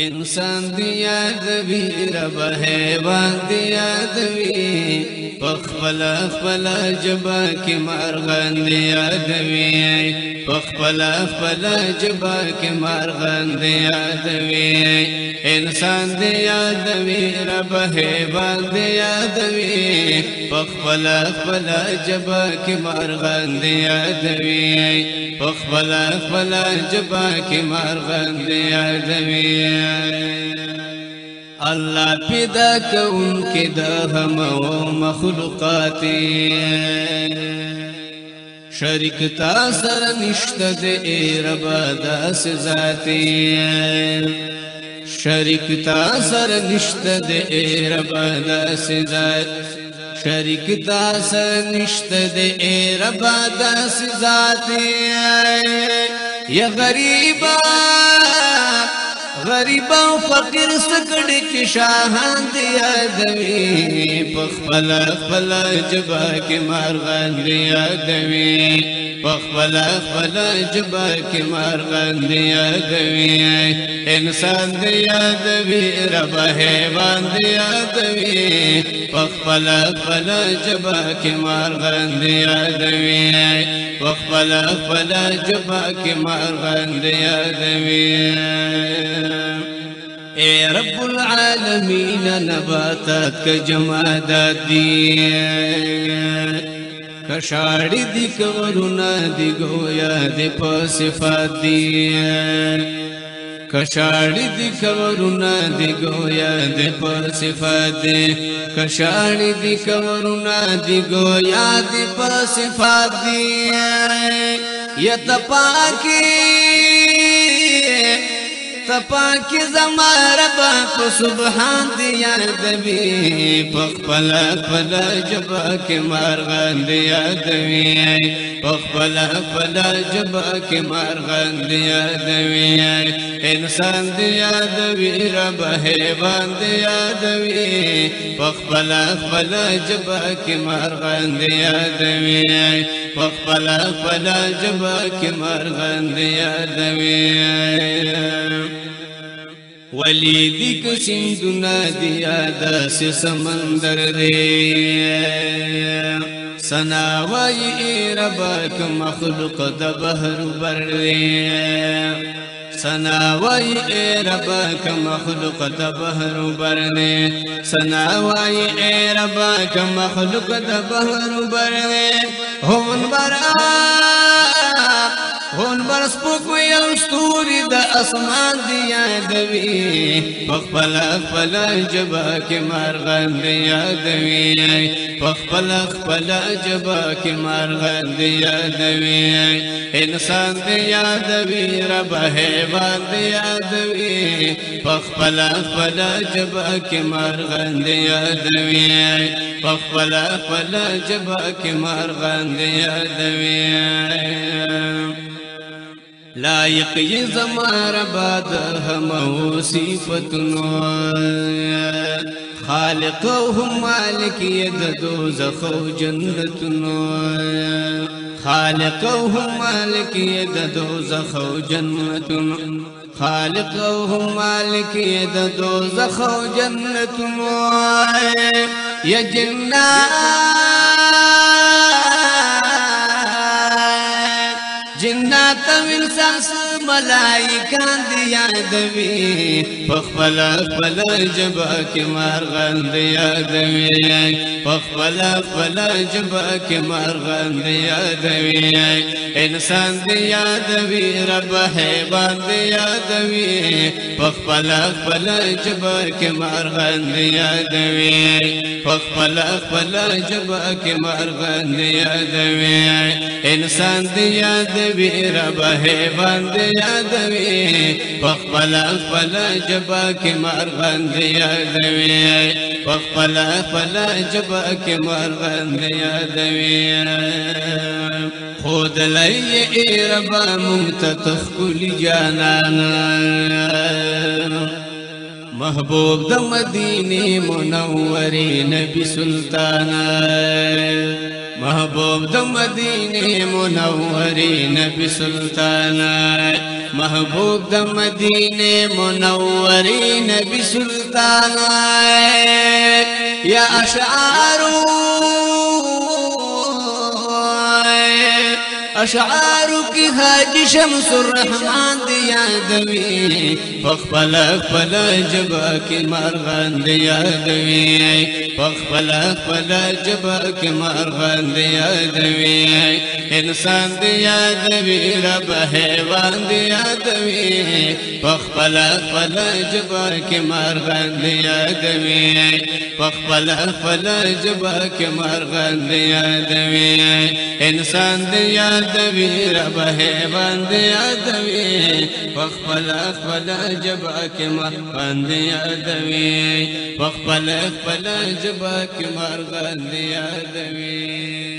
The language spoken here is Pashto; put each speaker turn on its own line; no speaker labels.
انسان دی یادوی رب حیوان دی یادوی پخپلا خپلا جبا کی مرغان دی یادوی پخپل خپل جبا کې مارغان دی یادوي انسان دی یادوي رب هیوان دی یادوي پخپل خپل جبا کې مارغان دی یادوي پخپل خپل جبا کې مارغان دی یادوي الله پیدا کون کې د هم او مخلوقات شریک تا سر نشته دې رب داس ذاتي شریک تا سر نشته دې رب داس ذات شریک تا سر نشته دې رب داس ذاتي یا غریبا غریب او فقیر سکړې کې شاهان دی یادوي پخپل خپل جبا کې مارغان دی یادوي پخپل خپل جبا کې مارغان دی یادوي انسان دی یادوي رب حیوان دی یادوي پخپل خپل جبا کې مارغان دی یادوي پخپل خپل جبا کې مارغان دی یادوي اے رب العالمین نباتات کا جمادات دی کشاڑی دی کورونا دی گویا دی پاسفات دی کشاڑی دی کورونا دی گویا دی پاسفات دی کشاڑی دی کورونا دی گویا دی پاسفات دی یت پاکی تپاکی زمارا با پا سبحان دیار دوی پا خپلا خپلا جبا کی مارغان دیار دوی پا خپلا خپلا جبا کی مارغان دیار دوی انسان دی یادوي رب حیوان دی یادوي پخپل خپل جبا کې مرغان دی یادوي پخپل خپل جبا کې مرغان دی یادوي ولی دی کسیم دنا دیا داس سمندر دی سناوائی رباک مخلوق دا بحر بر دی سناوی اے رب کا مخلوق تبہر برنے سناوی اے رب کا مخلوق تبہر برنے ہون برآ هون بر سپوکویل ستوري د اسمان دی یادوي پخپل خپل جبا کې مرغان دی یادوي پخپل خپل جبا کې مرغان دی یادوي انسان دی یادوي رب حیوان دی یادوي پخپل خپل جبا کې مرغان دی یادوي پخپل خپل جبا کې مرغان دی یادوي لائق یہ زمارا باد ہم صفت خالق هم مالک ید دوزخ او جنت خالق هم مالک ید دوزخ او جنت خالق هم مالک جنة دوزخ او جنت یا جنات جنات ویل سانس ملائکان دی یادوي پخپل خپل جبا کې مرغان دی یادوي پخپل خپل جبا کې مرغان دی یادوي انسان دی یادوي رب حیوان دی یادوي پخپل خپل جبا کې مرغان دی یادوي پخپل خپل جبا کې مرغان دی یادوي انسان دی یادوي رب حیوان دی یادوي خپل خپل جبا کې مار باندې یادوي خپل خپل جبا کې مار باندې یادوي خود لای ربا ممتتخل جانانا محبوب د مدینه منورې نبی سلطان محبوب د مدینه منورې نبی سلطان محبوب د مدینه منورې نبی سلطان یا اشعارو اشعارو کې حاجی شمس الرحمن دی یادوي پخپل خپل جبا کې مرغان دی یادوي پخپل خپل جبا کې مرغان دی یادوي انسان دی یادوي رب حیوان دی یادوي پخپل خپل جبر کې مرغان دی یادوي پخپل خپل جبر کې مرغان دی یادوي انسان دی یادوي رب حیوان دی یادوي پخپل خپل جبر کې مرغان دی یادوي پخپل خپل جبر کې مرغان دی یادوي